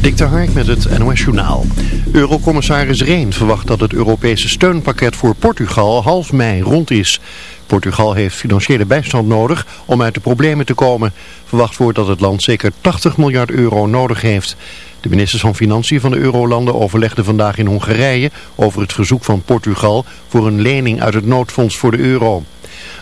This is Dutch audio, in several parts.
Dik Hark met het NOS Journaal. Eurocommissaris Reen verwacht dat het Europese steunpakket voor Portugal half mei rond is. Portugal heeft financiële bijstand nodig om uit de problemen te komen. Verwacht wordt dat het land zeker 80 miljard euro nodig heeft. De ministers van Financiën van de eurolanden overlegden vandaag in Hongarije over het verzoek van Portugal voor een lening uit het noodfonds voor de euro.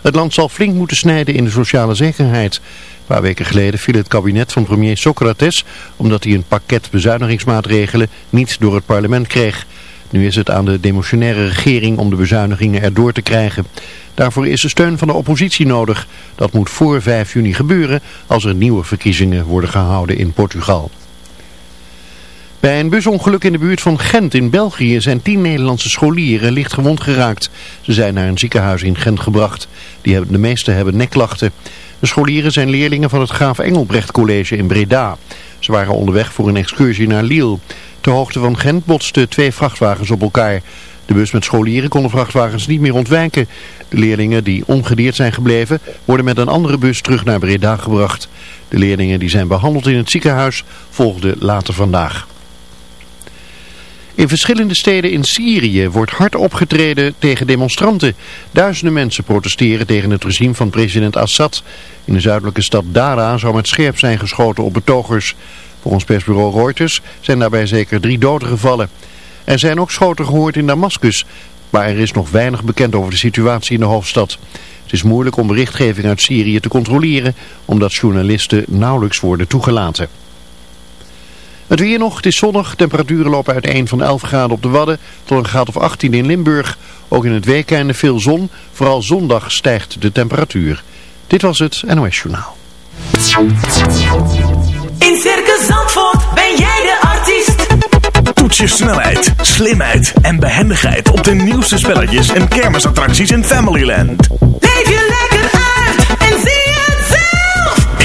Het land zal flink moeten snijden in de sociale zekerheid. Een paar weken geleden viel het kabinet van premier Socrates omdat hij een pakket bezuinigingsmaatregelen niet door het parlement kreeg. Nu is het aan de demotionaire regering om de bezuinigingen erdoor te krijgen. Daarvoor is de steun van de oppositie nodig. Dat moet voor 5 juni gebeuren als er nieuwe verkiezingen worden gehouden in Portugal. Bij een busongeluk in de buurt van Gent in België zijn tien Nederlandse scholieren licht gewond geraakt. Ze zijn naar een ziekenhuis in Gent gebracht. Die hebben, de meeste hebben nekklachten. De scholieren zijn leerlingen van het Graaf Engelbrecht College in Breda. Ze waren onderweg voor een excursie naar Lille. Ter hoogte van Gent botsten twee vrachtwagens op elkaar. De bus met scholieren kon de vrachtwagens niet meer ontwijken. De leerlingen die ongedeerd zijn gebleven worden met een andere bus terug naar Breda gebracht. De leerlingen die zijn behandeld in het ziekenhuis volgden later vandaag. In verschillende steden in Syrië wordt hard opgetreden tegen demonstranten. Duizenden mensen protesteren tegen het regime van president Assad. In de zuidelijke stad Dara zou met scherp zijn geschoten op betogers. Volgens persbureau Reuters zijn daarbij zeker drie doden gevallen. Er zijn ook schoten gehoord in Damascus, maar er is nog weinig bekend over de situatie in de hoofdstad. Het is moeilijk om berichtgeving uit Syrië te controleren, omdat journalisten nauwelijks worden toegelaten. Het weer nog, het is zonnig. Temperaturen lopen uiteen van 11 graden op de Wadden tot een graad of 18 in Limburg. Ook in het weekende veel zon. Vooral zondag stijgt de temperatuur. Dit was het NOS Journaal. In Circus Zandvoort ben jij de artiest. Toets je snelheid, slimheid en behendigheid op de nieuwste spelletjes en kermisattracties in Familyland. Leef je lekker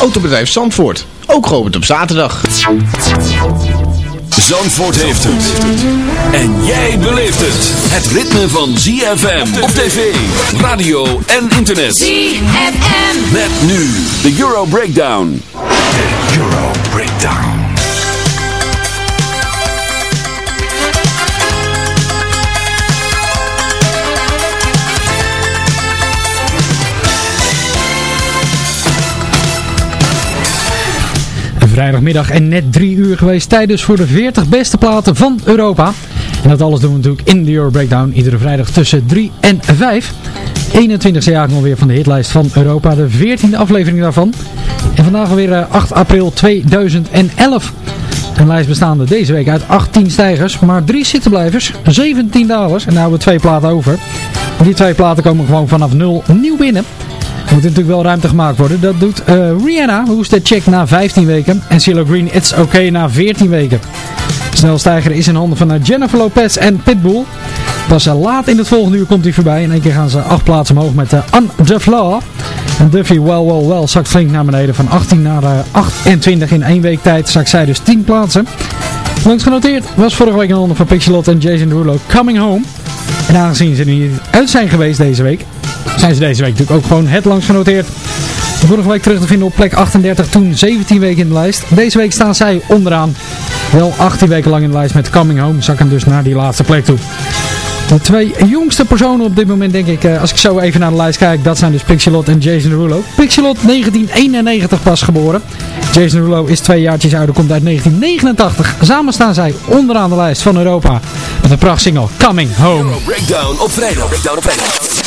Autobedrijf Zandvoort, ook geopend op zaterdag. Zandvoort heeft het. En jij beleeft het. Het ritme van ZFM op tv, radio en internet. ZFM. Met nu de Euro Breakdown. De Euro Breakdown. Vrijdagmiddag en net drie uur geweest. Tijd dus voor de 40 beste platen van Europa. En dat alles doen we natuurlijk in de Euro Breakdown. Iedere vrijdag tussen 3 en 5. 21e jaar alweer van de hitlijst van Europa. De 14e aflevering daarvan. En vandaag alweer 8 april 2011. Een lijst bestaande deze week uit 18 stijgers, maar 3 zittenblijvers, 17 dalers. En nu hebben we twee platen over. En die twee platen komen gewoon vanaf 0 nieuw binnen. Moet natuurlijk wel ruimte gemaakt worden. Dat doet uh, Rihanna, Who's That Check na 15 weken. En CeeLo Green, It's Okay na 14 weken. Snelstijger is in handen van Jennifer Lopez en Pitbull. Pas laat in het volgende uur komt hij voorbij. In één keer gaan ze acht plaatsen omhoog met uh, On The Floor. En Duffy Well Well Well zakt flink naar beneden. Van 18 naar uh, 28 in één week tijd zakt zij dus 10 plaatsen. Langs genoteerd was vorige week in handen van Pixelot en Jason Derulo Coming Home. En aangezien ze niet uit zijn geweest deze week, zijn ze deze week natuurlijk ook gewoon het langs genoteerd. Vorige week terug te vinden op plek 38, toen 17 weken in de lijst. Deze week staan zij onderaan. Wel 18 weken lang in de lijst met Coming Home, zakken dus naar die laatste plek toe. De twee jongste personen op dit moment denk ik, eh, als ik zo even naar de lijst kijk, dat zijn dus Pixelot en Jason Derulo. Pixelot 1991 pas geboren. Jason Derulo is twee jaartjes ouder, komt uit 1989. Samen staan zij onderaan de lijst van Europa met een prachtsingle Coming Home. Breakdown op vrijdag.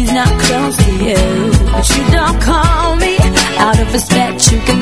body's not close to you. But you don't call me out of respect. You can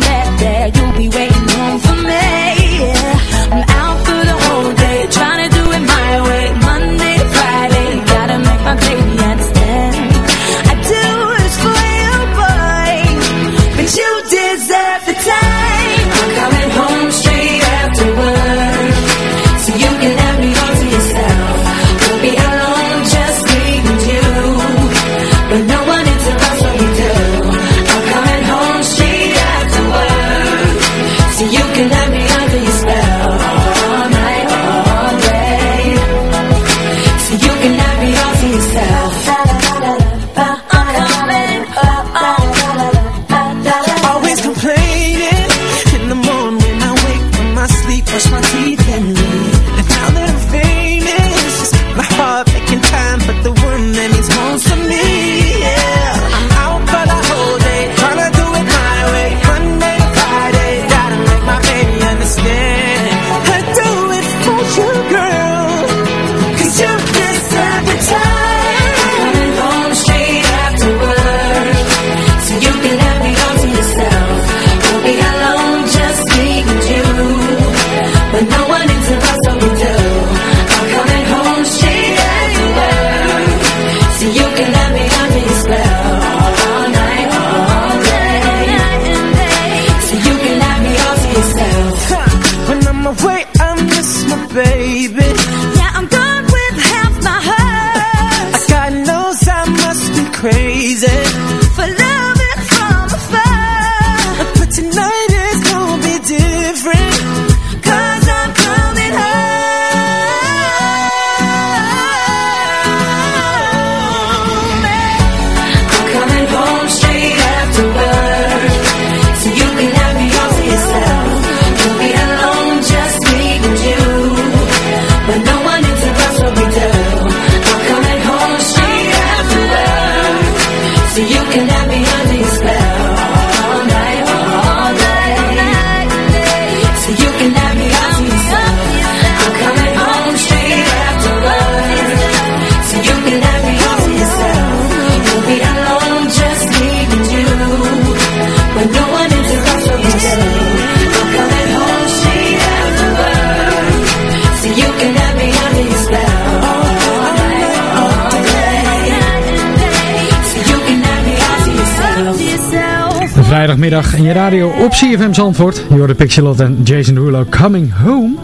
Vrijdagmiddag in je radio op CFM Zandvoort. Je hoorde Pixelot en Jason Derulo Coming Home.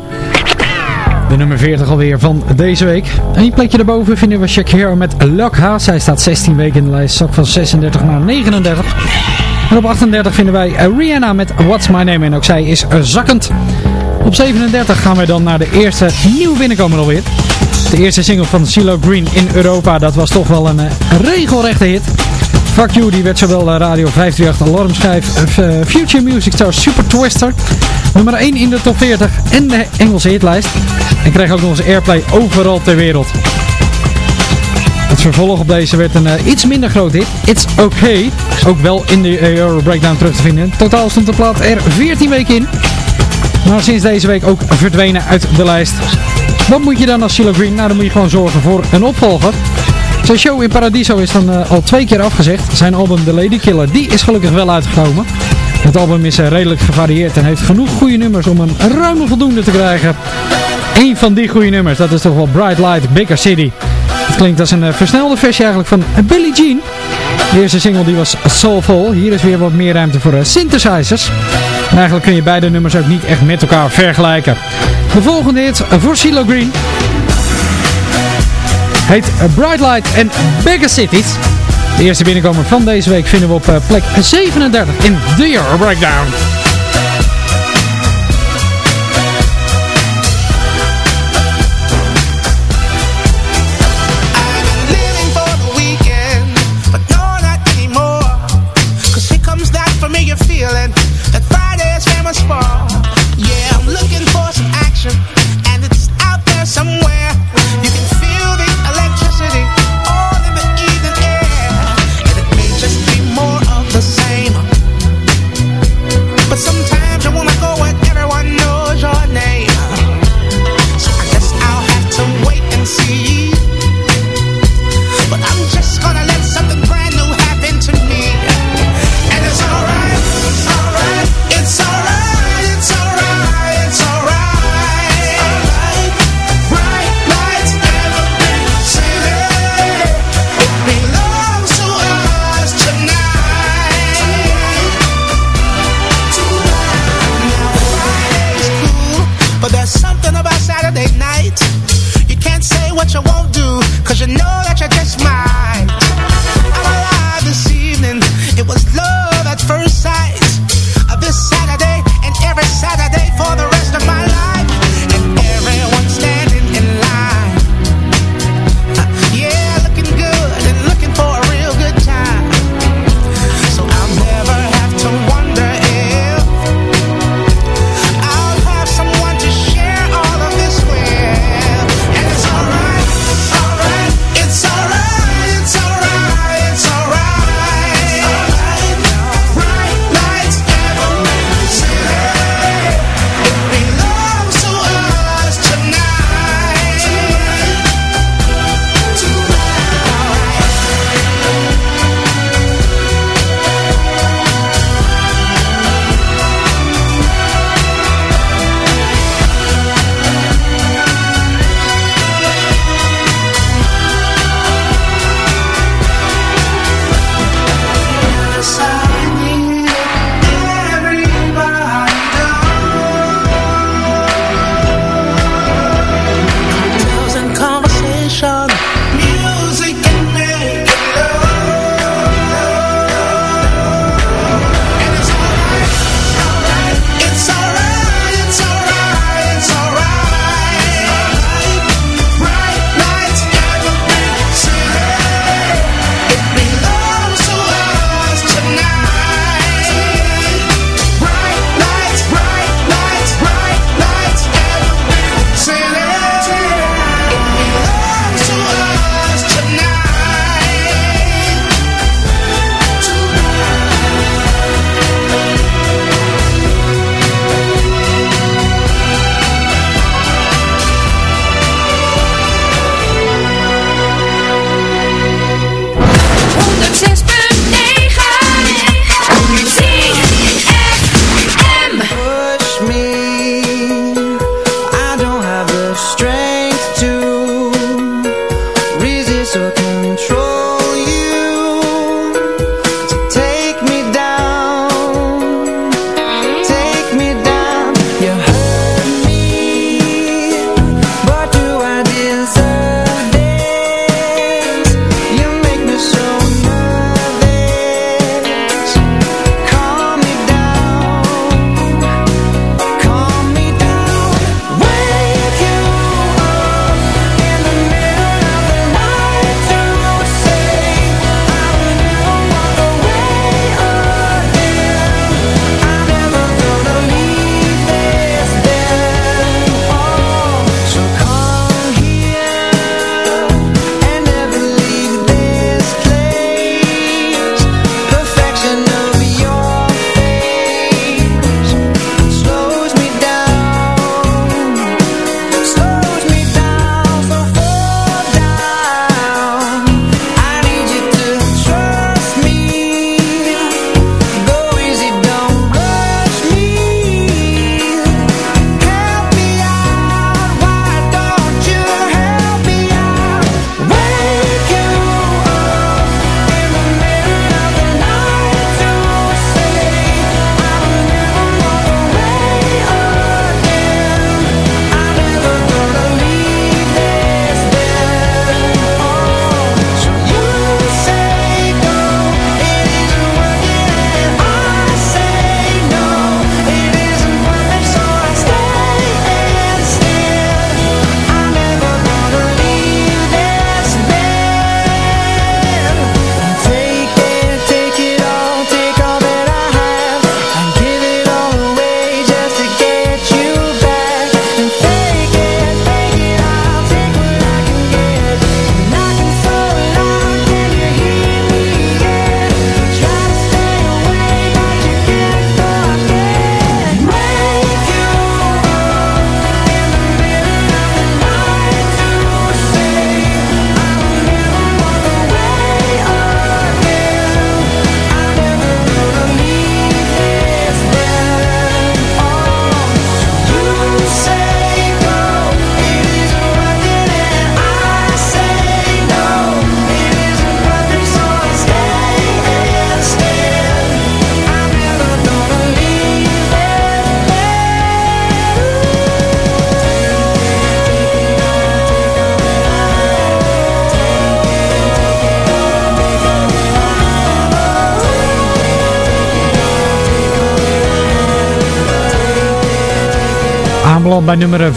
De nummer 40 alweer van deze week. Eén plekje daarboven vinden we Shakira met Lokha. Zij staat 16 weken in de lijst, zak van 36 naar 39. En op 38 vinden wij Rihanna met What's My Name. En ook zij is zakkend. Op 37 gaan wij dan naar de eerste nieuwe binnenkomer alweer. De eerste single van CeeLo Green in Europa. Dat was toch wel een eh, regelrechte hit. Fuck You, die werd zowel eh, Radio 538 alarmschijf, eh, Future Music Star Super Twister, nummer 1 in de top 40 en de Engelse hitlijst. En kreeg ook nog eens airplay overal ter wereld. Het vervolg op deze werd een eh, iets minder groot hit, It's Okay, ook wel in de eh, Euro Breakdown terug te vinden. Totaal stond de plaat er 14 weken in, maar sinds deze week ook verdwenen uit de lijst. Wat moet je dan als CeeLo Green? Nou, dan moet je gewoon zorgen voor een opvolger. Zijn show in Paradiso is dan eh, al twee keer afgezegd. Zijn album The Lady Killer, die is gelukkig wel uitgekomen. Het album is eh, redelijk gevarieerd en heeft genoeg goede nummers om een ruime voldoende te krijgen. Eén van die goede nummers, dat is toch wel Bright Light, Bigger City. Het klinkt als een eh, versnelde versie eigenlijk van Billie Jean. De eerste single die was Soulful. Hier is weer wat meer ruimte voor synthesizers. En eigenlijk kun je beide nummers ook niet echt met elkaar vergelijken. De volgende hit voor CeeLo Green heet Bright Light en Bigger Cities. De eerste binnenkomer van deze week vinden we op eh, plek 37 in The Euro Breakdown.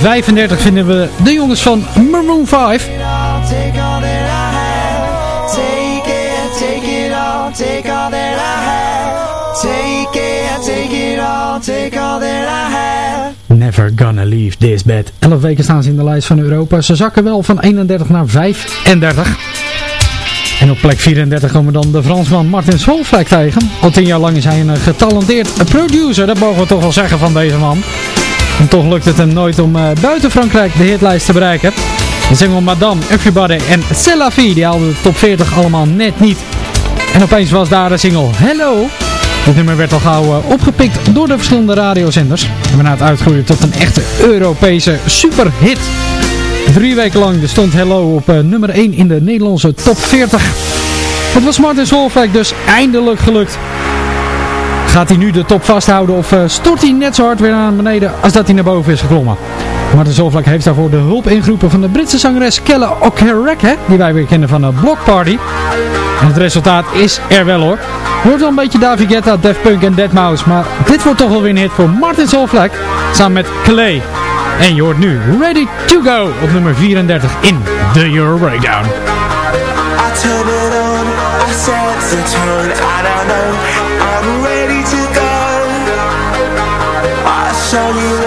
35 vinden we de jongens van Maroon 5. Take all that I have. Take it, take it all. Take all that I have. Take it, take it all. Take all that I have. Never Gonna Leave This Bed. 11 weken staan ze in de lijst van Europa. Ze zakken wel van 31 naar 35. En op plek 34 komen dan de Fransman Martin Solveig tegen. Al 10 jaar lang is hij een getalenteerd producer. Dat mogen we toch wel zeggen van deze man. En toch lukt het hem nooit om eh, buiten Frankrijk de hitlijst te bereiken. De single Madame, Everybody en C'est die haalden de top 40 allemaal net niet. En opeens was daar de single Hello. Dit nummer werd al gauw eh, opgepikt door de verschillende radiozenders. En waarna het uitgroeide tot een echte Europese superhit. Drie weken lang stond Hello op eh, nummer 1 in de Nederlandse top 40. Het was Martin Solveig dus eindelijk gelukt. Gaat hij nu de top vasthouden of eh, stort hij net zo hard weer naar beneden als dat hij naar boven is geklommen? Martin Solveig heeft daarvoor de hulp ingeroepen van de Britse zangeres Kelle Okereke, die wij weer kennen van de Block Party. En het resultaat is er wel hoor. Wordt wel een beetje David Guetta, Def Punk en Deadmau5, maar dit wordt toch wel weer een hit voor Martin Solveig samen met Clay. En je hoort nu Ready to Go op nummer 34 in de Euro Breakdown. I turn it on, I the I don't know, to go. I saw you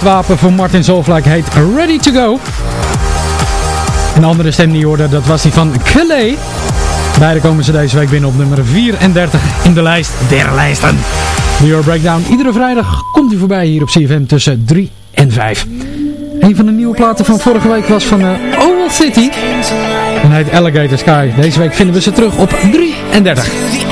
Hitwapen van Martin Solveig heet Ready to Go. Een andere stem die hoorde, dat was die van Calais. Beide komen ze deze week binnen op nummer 34 in de lijst der lijsten. De Euro Breakdown. Iedere vrijdag komt hij voorbij hier op CFM tussen 3 en 5. Een van de nieuwe platen van vorige week was van uh, City. En heet Alligator Sky. Deze week vinden we ze terug op 33.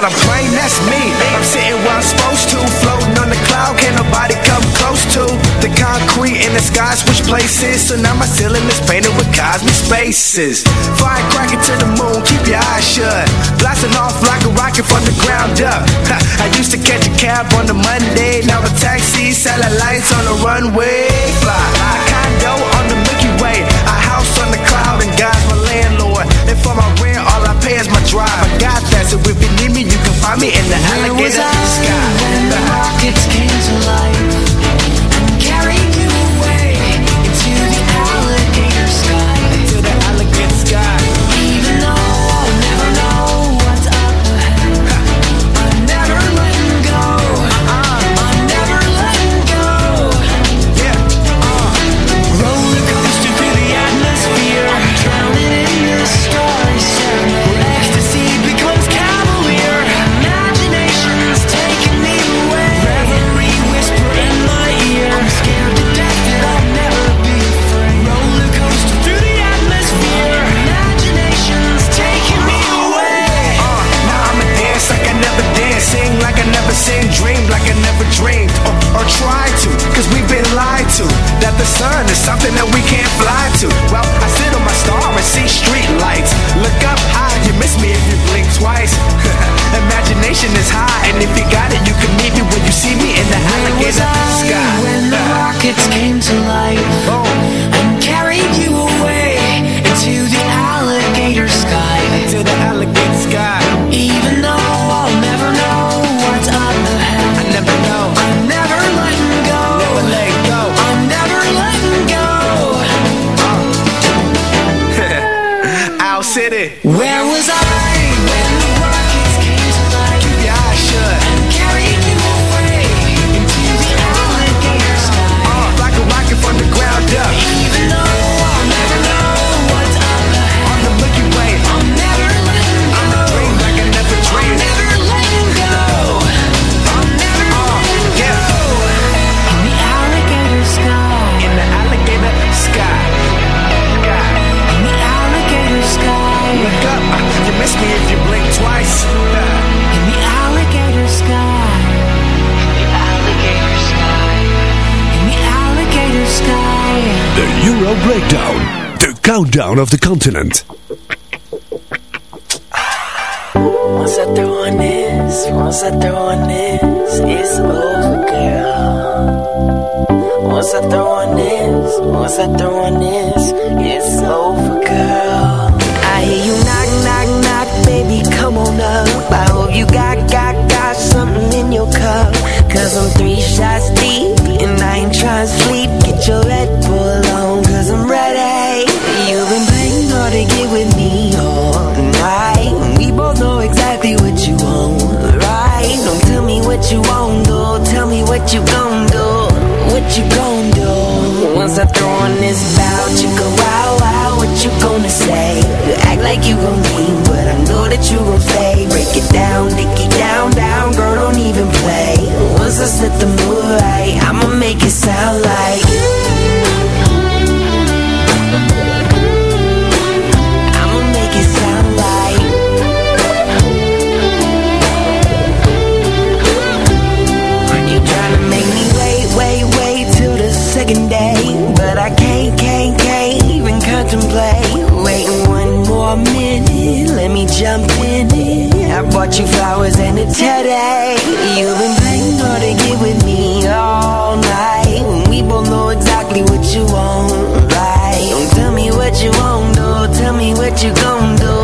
That's a plane, that's me. I'm sitting where I'm supposed to, floating on the cloud, can't nobody come close to the concrete in the sky. Switch places, so now my ceiling is painted with cosmic spaces. Firecracker to the moon, keep your eyes shut. Blasting off like a rocket from the ground up. Ha, I used to catch a cab on the Monday, now a taxi, satellites on the runway. Fly, a condo on the Milky Way, a house on the cloud, and God's my landlord. And for my rent, drive. I got that, so if you need me, you can find me in the Where was alligator I sky. when the rockets came to life or to, cause we've been lied to. That the sun is something that we can't fly to. Well, I sit on my star and see street lights. Look up high, you miss me if you blink twice. Imagination is high, and if you got it, you can meet me when you see me in the Where was alligator I sky. when the rockets came to life oh. and carried you away into the alligator sky? To the alligator countdown of the continent. Once I throw on this, once I throw on this, it's over, girl. Once I throw on this, once I throw minute, let me jump in. I bought you flowers and a teddy. You've been playing hard to get with me all night. We both know exactly what you want, right? Don't tell me what you want, do. Tell me what you gon' do.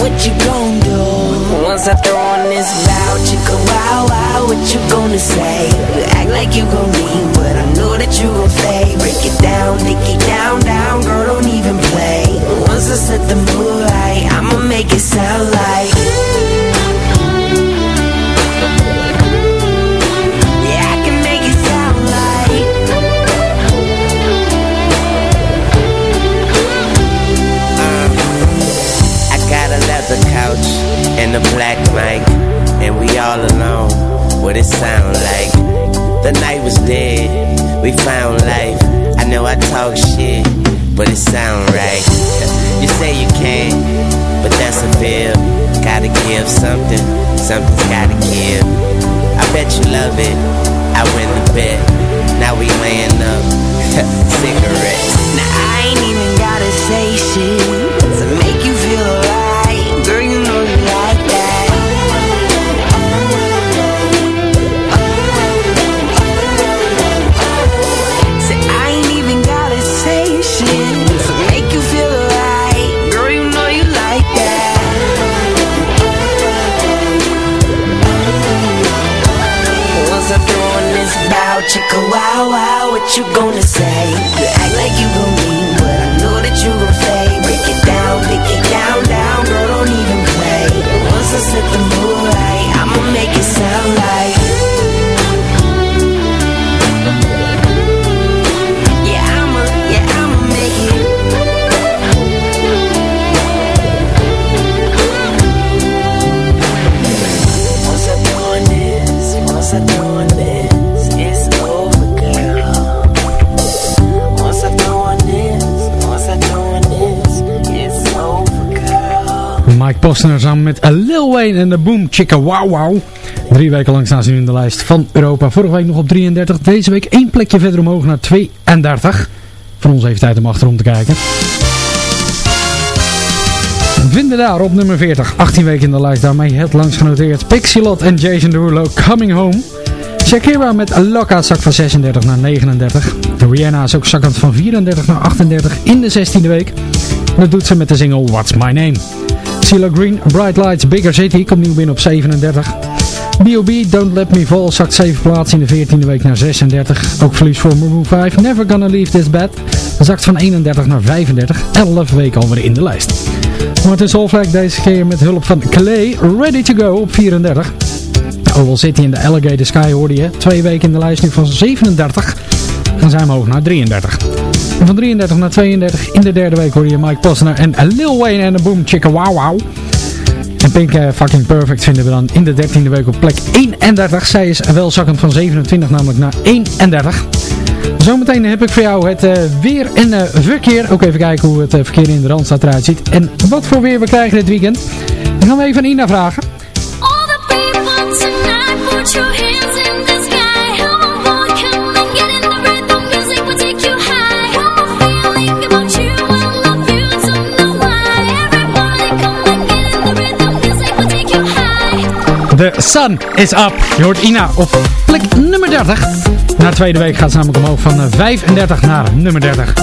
What you gon' do? Once I throw on this loud, you go wow, wow, what you gonna say? You act like you gon' leave, but I know that you gon' stay. Break it down, take it down, down, girl, play. I set the mood right, I'ma make it sound like. Yeah, I can make it sound like. I got a leather couch and a black mic, and we all alone. What it sound like? The night was dead, we found life. I know I talk shit, but it sound right. You say you can't, but that's a fib. Gotta give something, something's gotta give. I bet you love it. I win the bet. Now we laying up, cigarettes. Now I ain't even gotta say shit you gonna say? Postner samen met Lil Wayne en de Boom Chicka Wow Wow. Drie weken lang staan ze nu in de lijst van Europa. Vorige week nog op 33. Deze week één plekje verder omhoog naar 32. Voor ons even tijd om achterom te kijken. Vinden daar op nummer 40. 18 weken in de lijst. Daarmee het langst genoteerd. Pixelot en Jason Derulo Coming Home. Shakira met Loka zak van 36 naar 39. De Rihanna is ook zakkend van 34 naar 38 in de 16e week. Dat doet ze met de single What's My Name. CeeLo Green, Bright Lights, Bigger City komt nieuw binnen op 37. B.O.B. Don't Let Me Fall zakt 7 plaatsen in de 14e week naar 36. Ook verlies voor Maroon 5, Never Gonna Leave This Bed. Zakt van 31 naar 35, 11 weken alweer in de lijst. Martin Solveig deze keer met hulp van Clay, Ready to Go op 34. Oval City in de Alligator Sky hoorde je. Twee weken in de lijst nu van 37. Dan zijn we hoog naar 33. Van 33 naar 32 in de derde week hoorde je Mike Posner en Lil Wayne en de Boom Chicka Wow Wow. En Pink eh, Fucking Perfect vinden we dan in de 13e week op plek 31. Zij is wel zakkend van 27 namelijk naar 31. Zometeen heb ik voor jou het eh, weer en eh, verkeer. Ook even kijken hoe het verkeer in de Randstad eruit ziet. En wat voor weer we krijgen dit weekend. Dan gaan we even aan Ina vragen. The Sun is Up. Je hoort Ina op plek nummer 30. Na de tweede week gaat ze namelijk omhoog van eh, 35 naar nummer 30.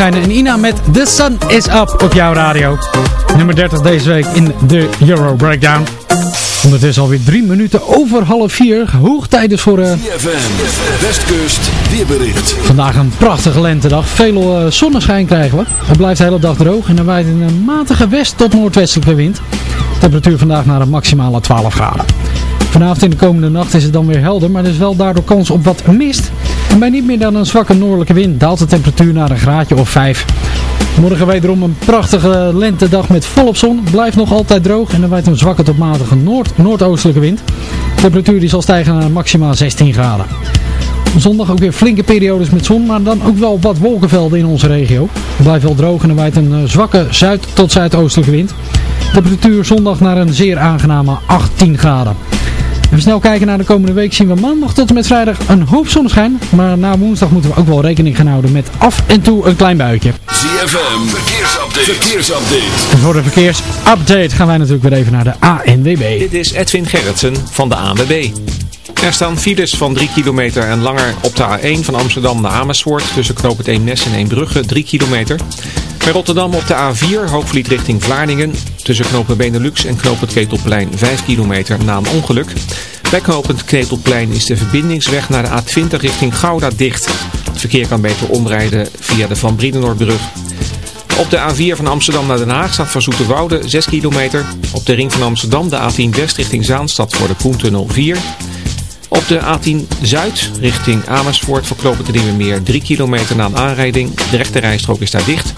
En Ina met The Sun Is Up op jouw radio. Nummer 30 deze week in de Euro Breakdown. Ondertussen alweer drie minuten over half vier. Hoog tijd dus voor... Uh... CFM, Westkust, weerbericht. Vandaag een prachtige lentedag. Veel uh, zonneschijn krijgen we. Het blijft de hele dag droog en er waait een matige west- tot noordwestelijke wind. Temperatuur vandaag naar een maximale 12 graden. Vanavond in de komende nacht is het dan weer helder, maar er is wel daardoor kans op wat mist. En bij niet meer dan een zwakke noordelijke wind daalt de temperatuur naar een graadje of 5. Morgen wederom een prachtige lentedag met volop zon. Blijft nog altijd droog en er waait een zwakke tot matige noord-noordoostelijke wind. De temperatuur die zal stijgen naar maximaal 16 graden. Zondag ook weer flinke periodes met zon, maar dan ook wel wat wolkenvelden in onze regio. Het blijft wel droog en er waait een zwakke zuid- tot zuidoostelijke wind. Temperatuur zondag naar een zeer aangename 18 graden. Even snel kijken naar de komende week zien we maandag tot en met vrijdag een hoop zonneschijn. Maar na woensdag moeten we ook wel rekening gaan houden met af en toe een klein buitje. ZFM, verkeersupdate. verkeersupdate. En voor de verkeersupdate gaan wij natuurlijk weer even naar de ANWB. Dit is Edwin Gerritsen van de ANWB. Er staan files van 3 kilometer en langer op de A1 van Amsterdam naar Amersfoort. Tussen knoop het Eemnes en Eembrugge 3 kilometer. Bij Rotterdam op de A4 Hoogvliet richting Vlaardingen. Tussen knopen Benelux en knooppunt Ketelplein 5 kilometer na een ongeluk. Bij knooppunt Ketelplein is de verbindingsweg naar de A20 richting Gouda dicht. Het verkeer kan beter omrijden via de Van Brienenoordbrug. Op de A4 van Amsterdam naar Den Haag staat voor Zoeterwoude 6 kilometer. Op de ring van Amsterdam de A10 West richting Zaanstad voor de Koentunnel 4. Op de A10 Zuid richting Amersfoort voor knooppunt de Meer 3 kilometer na een aanrijding. De rechte rijstrook is daar dicht.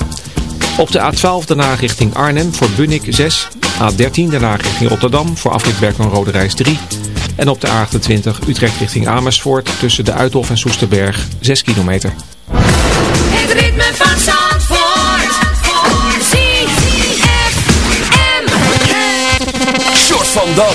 Op de A12 daarna richting Arnhem voor Bunnik 6. A13 daarna richting Rotterdam voor afrit en Rode Reis 3. En op de A28 Utrecht richting Amersfoort tussen de Uithof en Soesterberg 6 kilometer. Het ritme van Zandvoort. ZFM. Short van Dam.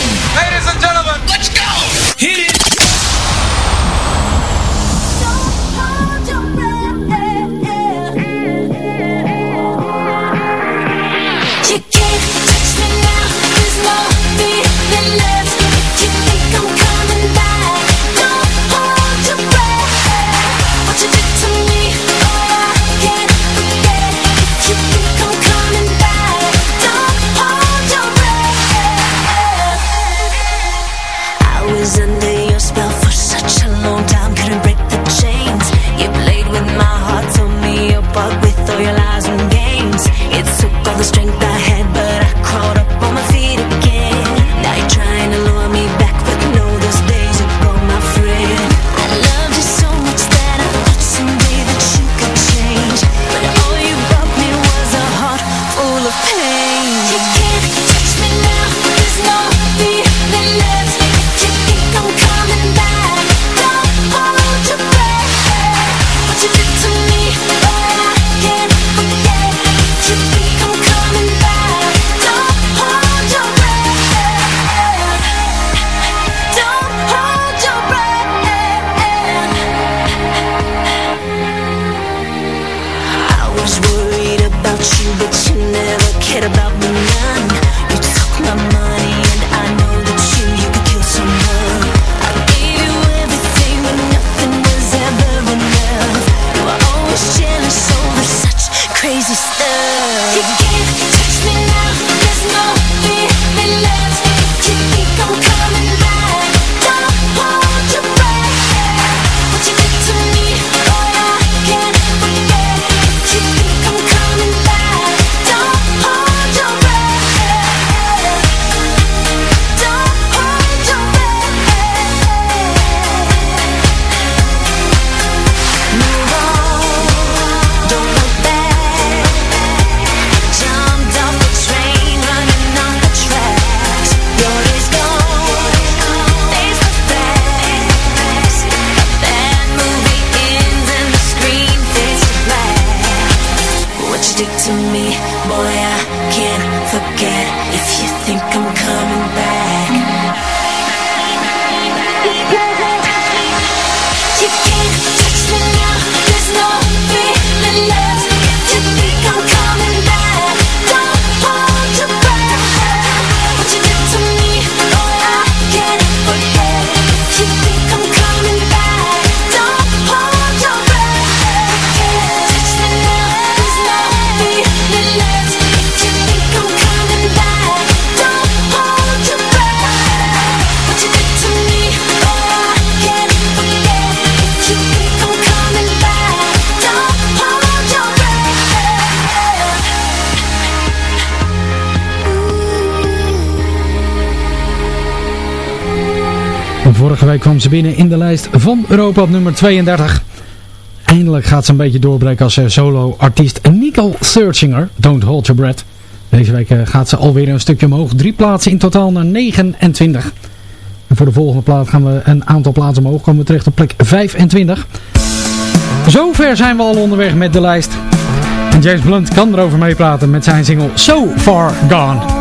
To me, boy, I can't forget. If you think I'm coming back. Vorige week kwam ze binnen in de lijst van Europa op nummer 32. Eindelijk gaat ze een beetje doorbreken als eh, solo-artiest Nicole Searchinger, Don't Hold Your Breath. Deze week eh, gaat ze alweer een stukje omhoog. Drie plaatsen in totaal naar 29. En voor de volgende plaat gaan we een aantal plaatsen omhoog. Komen we terecht op plek 25. Zover zijn we al onderweg met de lijst. En James Blunt kan erover meepraten met zijn single So Far Gone.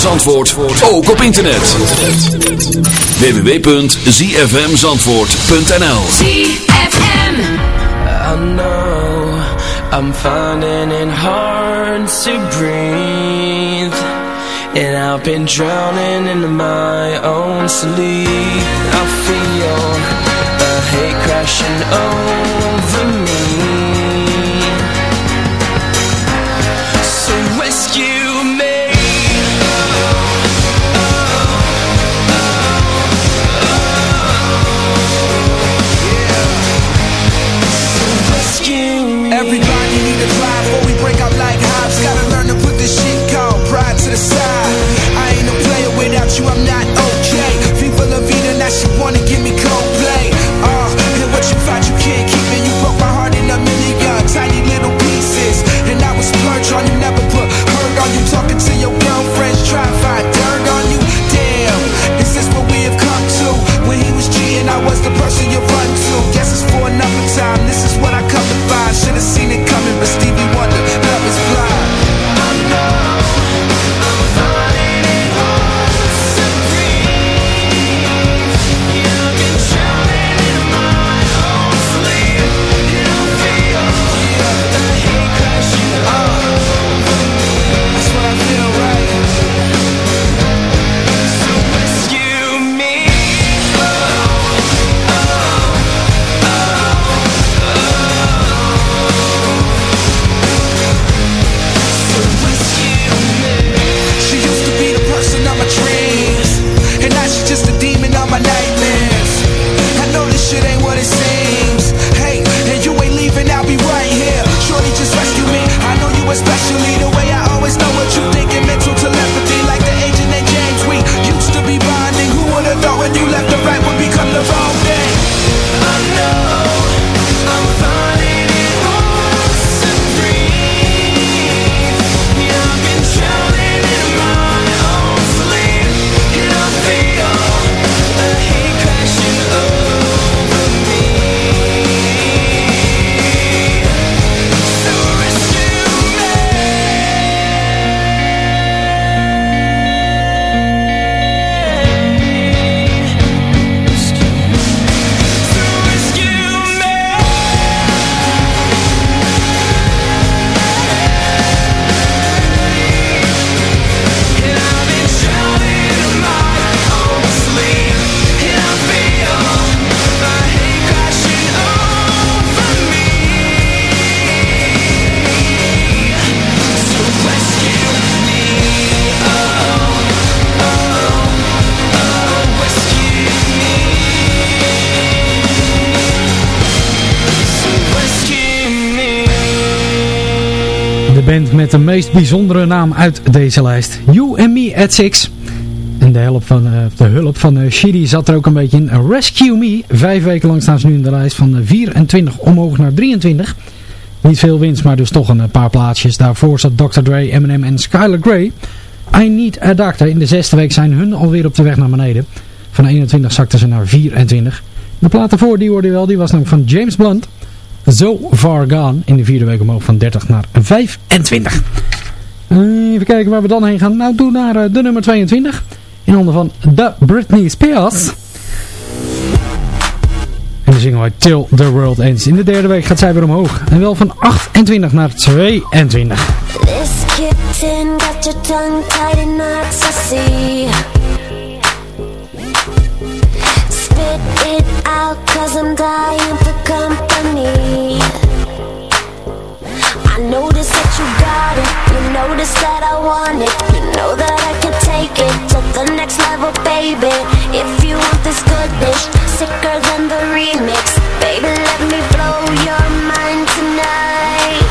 Zandvoort ook op internet. www.zfmzandvoort.nl ZFM I know I'm finding it hard to breathe And I've been drowning in my own sleep. I feel a hate crashing over. Met de meest bijzondere naam uit deze lijst. You and Me at Six. En de hulp van, eh, de hulp van uh, Shitty zat er ook een beetje in. Rescue Me. Vijf weken lang staan ze nu in de lijst van eh, 24 omhoog naar 23. Niet veel winst, maar dus toch een paar plaatsjes. Daarvoor zat Dr. Dre, Eminem en Skylar Grey. I Need a Doctor. In de zesde week zijn hun alweer op de weg naar beneden. Van 21 zakten ze naar 24. De plaat ervoor, die hoorde wel, die was nog van James Blunt. So Far Gone. In de vierde week omhoog van 30 naar 25. Even kijken waar we dan heen gaan. Nou, doe naar uh, de nummer 22. In handen van The Britney Spears. En de single uit Till the World Ends. In de derde week gaat zij weer omhoog. En wel van 28 naar 22. This kitten got your tongue tied in. Spit it out, cause I'm dying for company. I notice that you got it, you notice that I want it. You know that I can take it to the next level, baby. If you want this good goodness, sicker than the remix. Baby, let me blow your mind tonight.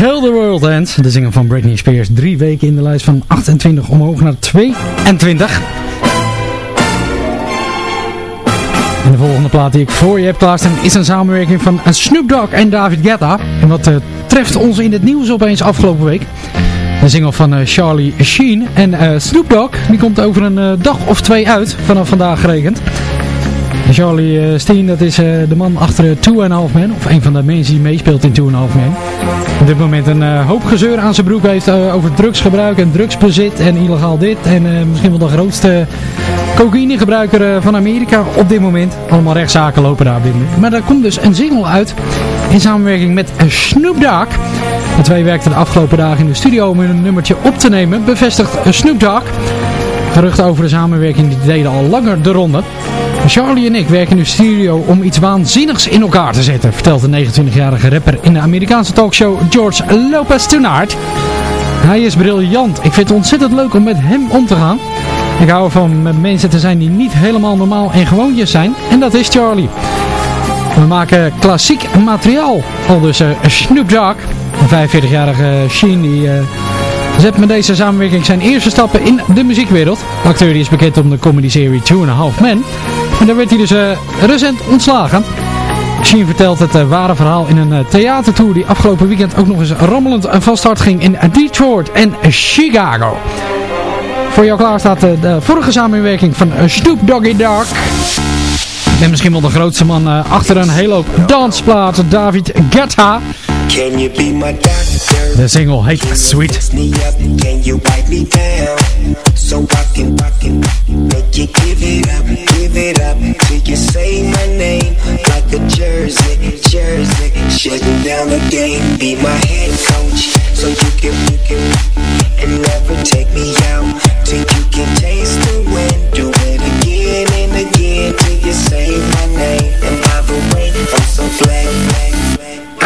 Till the World Ends. De zinger van Britney Spears. Drie weken in de lijst van 28 omhoog naar 22. En de volgende plaat die ik voor je heb klaarstaan is een samenwerking van Snoop Dogg en David Guetta. En wat eh, treft ons in het nieuws opeens afgelopen week. De single van eh, Charlie Sheen. En eh, Snoop Dogg, die komt over een dag of twee uit, vanaf vandaag gerekend. Charlie Steen, dat is de man achter Two and a Half Men. Of een van de mensen die meespeelt in Two and a Half Men. Op dit moment een eh, hoop gezeur aan zijn broek heeft eh, over drugsgebruik en drugsbezit en illegaal dit. En eh, misschien wel de grootste cocaïnegebruiker van Amerika op dit moment. Allemaal rechtszaken lopen daar moment. Maar er komt dus een single uit in samenwerking met Snoop Dogg. De twee werkten de afgelopen dagen in de studio om hun nummertje op te nemen. Bevestigt Snoop Dogg. Geruchten over de samenwerking die deden al langer de ronde. Charlie en ik werken in de studio om iets waanzinnigs in elkaar te zetten, vertelt de 29-jarige rapper in de Amerikaanse talkshow George Lopez Tonight. Hij is briljant. Ik vind het ontzettend leuk om met hem om te gaan. Ik hou ervan met mensen te zijn die niet helemaal normaal en gewoontjes zijn. En dat is Charlie. We maken klassiek materiaal. Al dus eh, Snoop Dogg, een 45-jarige Sheen die... eh, zet met deze samenwerking zijn eerste stappen in de muziekwereld. De acteur die is bekend om de comedy-serie Two and a Half Men. En daar werd hij dus eh, recent ontslagen. Sheen vertelt het eh, ware verhaal in een eh, theatertour die afgelopen weekend ook nog eens rammelend van start ging in Detroit en Chicago. Voor jou klaar staat de vorige samenwerking van Snoop Doggy Dogg. En misschien wel de grootste man achter een hele hoop dansplaten, David Guetta. Can you be my doctor? De single oh, heet Sweet. me up, can you wipe me down? So I can, I can make you give it up, give it up till you say my name like a jersey, jersey. Shutting down the game, be my head coach, so you can, you can, and never take me out till you can taste the wind. Do it again and again till you say my name. And by the way, I'm so.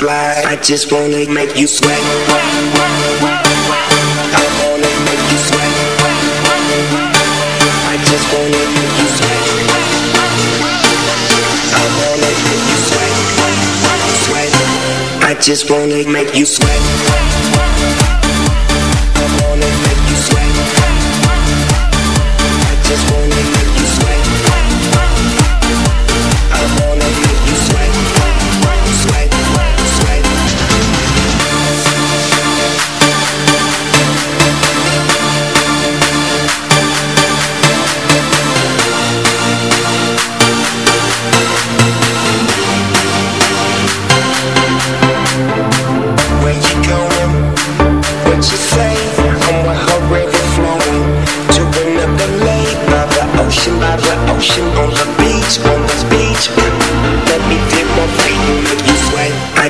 Slide. I just wanna make you sweat. I wanna make you sweat. I just wanna make you sweat. I wanna make you sweat. Sweat. I just wanna make you sweat.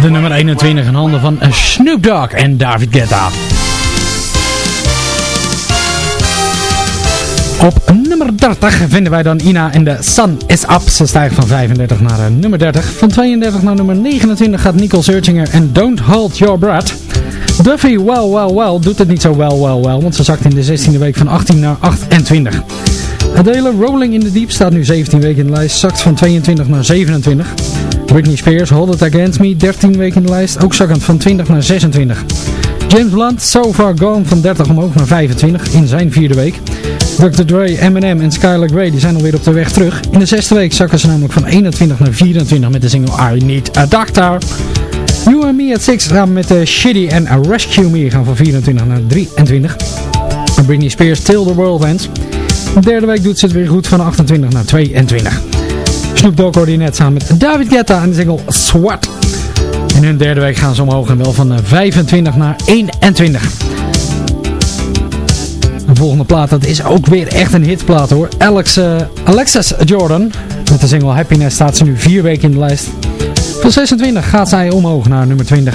De nummer 21 in handen van Snoop Dogg en David Guetta. Op nummer 30 vinden wij dan Ina en de Sun is Up. Ze stijgt van 35 naar eh, nummer 30. Van 32 naar nummer 29 gaat Nicole Searchinger en Don't Hold Your Breath. Duffy Well Well Well doet het niet zo well well well, want ze zakt in de 16e week van 18 naar 28. Adele Rolling in the Deep staat nu 17 weken in de lijst, zakt van 22 naar 27. Britney Spears Hold It Against Me, 13 weken in de lijst, ook zakkend van 20 naar 26. James Blunt, So Far Gone van 30 omhoog naar 25 in zijn vierde week. Dr. Dre, Eminem en Skylar Grey die zijn alweer op de weg terug. In de zesde week zakken ze namelijk van 21 naar 24 met de single I Need a Doctor. You and Me at 6 gaan met de Shitty en Rescue Me gaan van 24 naar 23. En Britney Spears, Till the World Ends. De derde week doet ze het weer goed van 28 naar 22. Snoop Dogg hoorde net samen met David Guetta en de single Swat. In hun derde week gaan ze omhoog en wel van eh, 25 naar 21. De volgende plaat, dat is ook weer echt een hitplaat hoor. Alex, eh, Alexis Jordan. Met de single Happiness staat ze nu vier weken in de lijst. Van 26 gaat zij omhoog naar nummer 20.